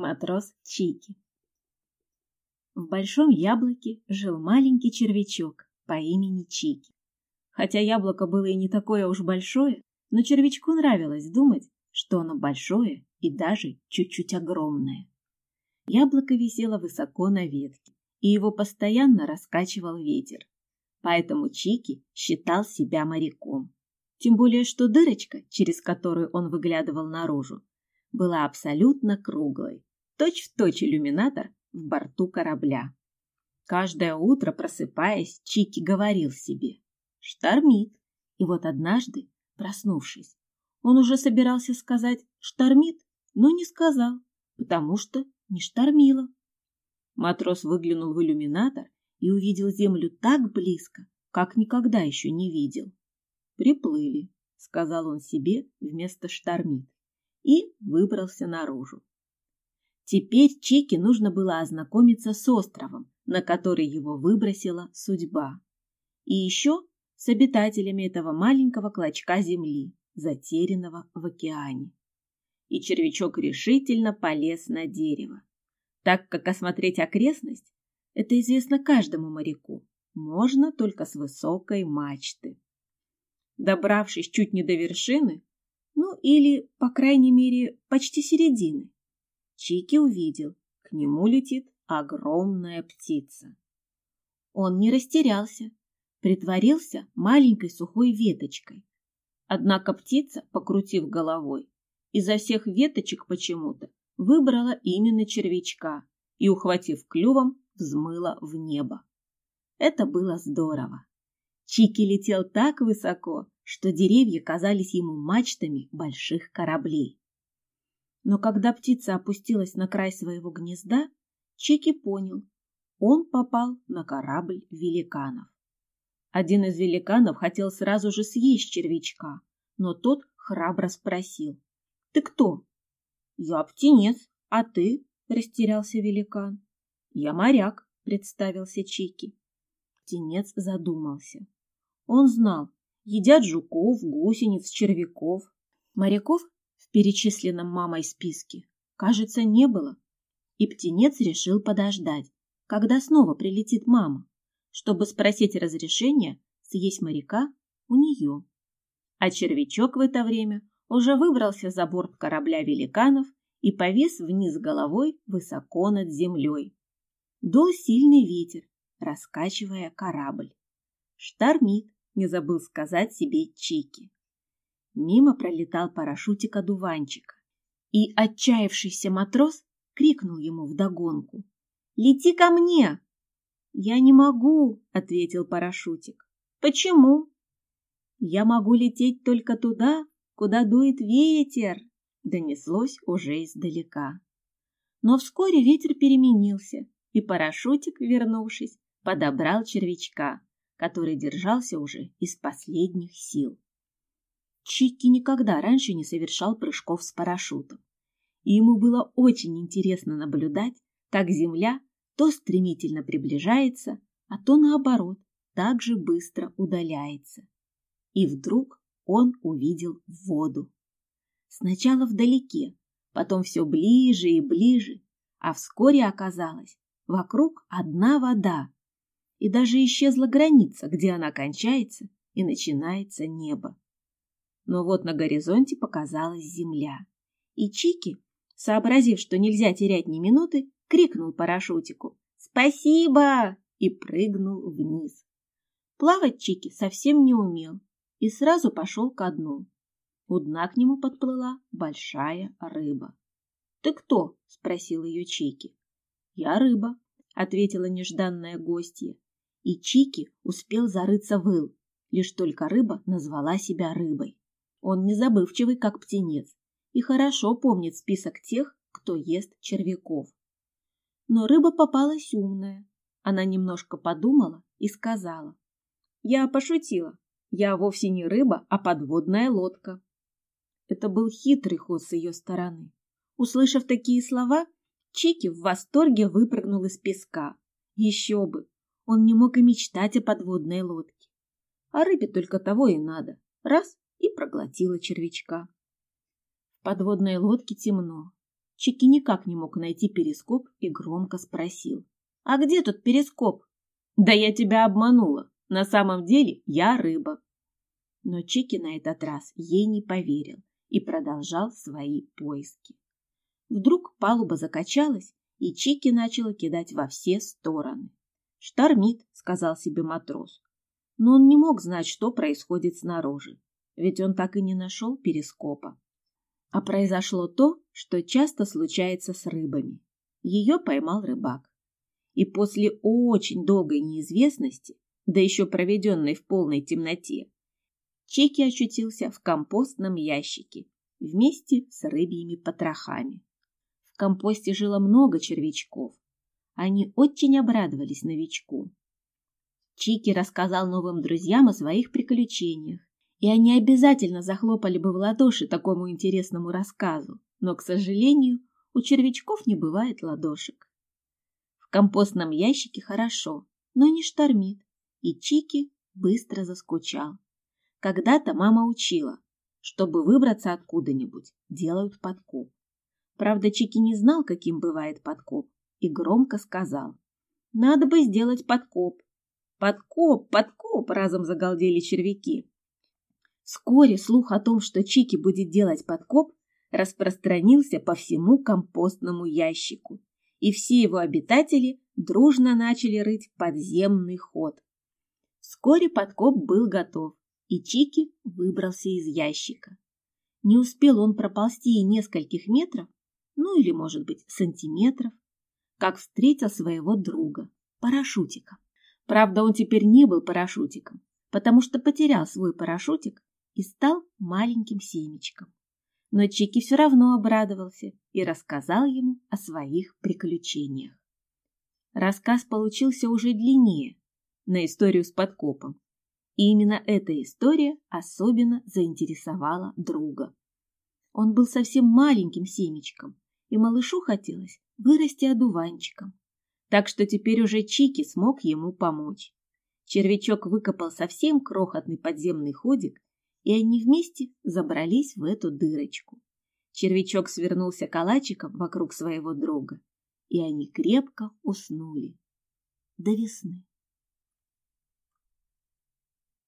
Матрос Чики. В большом яблоке жил маленький червячок по имени Чики. Хотя яблоко было и не такое уж большое, но червячку нравилось думать, что оно большое и даже чуть-чуть огромное. Яблоко висело высоко на ветке, и его постоянно раскачивал ветер. Поэтому Чики считал себя моряком. Тем более, что дырочка, через которую он выглядывал наружу, была абсолютно круглой, точь-в-точь точь иллюминатор в борту корабля. Каждое утро, просыпаясь, Чики говорил себе «Штормит». И вот однажды, проснувшись, он уже собирался сказать «штормит», но не сказал, потому что не штормило. Матрос выглянул в иллюминатор и увидел землю так близко, как никогда еще не видел. «Приплыли», — сказал он себе вместо «штормит» и выбрался наружу. Теперь Чеке нужно было ознакомиться с островом, на который его выбросила судьба. И еще с обитателями этого маленького клочка земли, затерянного в океане. И червячок решительно полез на дерево, так как осмотреть окрестность – это известно каждому моряку, можно только с высокой мачты. Добравшись чуть не до вершины, ну или, по крайней мере, почти середины, Чики увидел, к нему летит огромная птица. Он не растерялся, притворился маленькой сухой веточкой. Однако птица, покрутив головой, изо всех веточек почему-то выбрала именно червячка и, ухватив клювом, взмыла в небо. Это было здорово. Чики летел так высоко, что деревья казались ему мачтами больших кораблей. Но когда птица опустилась на край своего гнезда, Чеки понял, он попал на корабль великанов. Один из великанов хотел сразу же съесть червячка, но тот храбро спросил. — Ты кто? — Я птенец, а ты? — растерялся великан. — Я моряк, — представился Чики. Птенец задумался. Он знал, едят жуков, гусениц, червяков. Моряков перечисленном мамой списке, кажется, не было. И птенец решил подождать, когда снова прилетит мама, чтобы спросить разрешения съесть моряка у нее. А червячок в это время уже выбрался за борт корабля великанов и повис вниз головой высоко над землей. Дул сильный ветер, раскачивая корабль. Штормит, не забыл сказать себе Чики. Мимо пролетал парашютик одуванчика, и отчаявшийся матрос крикнул ему вдогонку. «Лети ко мне!» «Я не могу», — ответил парашютик. «Почему?» «Я могу лететь только туда, куда дует ветер», — донеслось уже издалека. Но вскоре ветер переменился, и парашютик, вернувшись, подобрал червячка, который держался уже из последних сил. Чикки никогда раньше не совершал прыжков с парашютом. И ему было очень интересно наблюдать, как Земля то стремительно приближается, а то наоборот, так же быстро удаляется. И вдруг он увидел воду. Сначала вдалеке, потом все ближе и ближе, а вскоре оказалось, вокруг одна вода. И даже исчезла граница, где она кончается и начинается небо но вот на горизонте показалась земля. И Чики, сообразив, что нельзя терять ни минуты, крикнул парашютику «Спасибо!» и прыгнул вниз. Плавать Чики совсем не умел и сразу пошел ко дну. У дна к нему подплыла большая рыба. «Ты кто?» — спросил ее Чики. «Я рыба», — ответила нежданная гостья. И Чики успел зарыться в ил, лишь только рыба назвала себя рыбой. Он не забывчивый, как птенец, и хорошо помнит список тех, кто ест червяков. Но рыба попалась умная. Она немножко подумала и сказала. «Я пошутила. Я вовсе не рыба, а подводная лодка». Это был хитрый ход с ее стороны. Услышав такие слова, Чики в восторге выпрыгнул из песка. Еще бы! Он не мог и мечтать о подводной лодке. А рыбе только того и надо. Раз и проглотила червячка. В подводной лодке темно. Чики никак не мог найти перископ и громко спросил. «А где тут перископ?» «Да я тебя обманула. На самом деле я рыба». Но Чики на этот раз ей не поверил и продолжал свои поиски. Вдруг палуба закачалась, и Чики начала кидать во все стороны. «Штормит», — сказал себе матрос. Но он не мог знать, что происходит снаружи, ведь он так и не нашел перископа. А произошло то, что часто случается с рыбами. Ее поймал рыбак. И после очень долгой неизвестности, да еще проведенной в полной темноте, Чеки очутился в компостном ящике вместе с рыбьими потрохами. В компосте жило много червячков. Они очень обрадовались новичку. Чики рассказал новым друзьям о своих приключениях и они обязательно захлопали бы в ладоши такому интересному рассказу, но, к сожалению, у червячков не бывает ладошек. В компостном ящике хорошо, но не штормит, и Чики быстро заскучал. Когда-то мама учила, чтобы выбраться откуда-нибудь, делают подкоп. Правда, Чики не знал, каким бывает подкоп, и громко сказал, «Надо бы сделать подкоп». «Подкоп, подкоп!» — разом загалдели червяки. Вскоре слух о том, что Чики будет делать подкоп, распространился по всему компостному ящику, и все его обитатели дружно начали рыть подземный ход. Вскоре подкоп был готов, и Чики выбрался из ящика. Не успел он проползти и нескольких метров, ну или, может быть, сантиметров, как встретил своего друга, парашютика. Правда, он теперь не был парашютиком, потому что потерял свой парашютик и стал маленьким семечком. Но Чики все равно обрадовался и рассказал ему о своих приключениях. Рассказ получился уже длиннее, на историю с подкопом. И именно эта история особенно заинтересовала друга. Он был совсем маленьким семечком, и малышу хотелось вырасти одуванчиком. Так что теперь уже Чики смог ему помочь. Червячок выкопал совсем крохотный подземный ходик и они вместе забрались в эту дырочку. Червячок свернулся калачиком вокруг своего друга, и они крепко уснули до весны.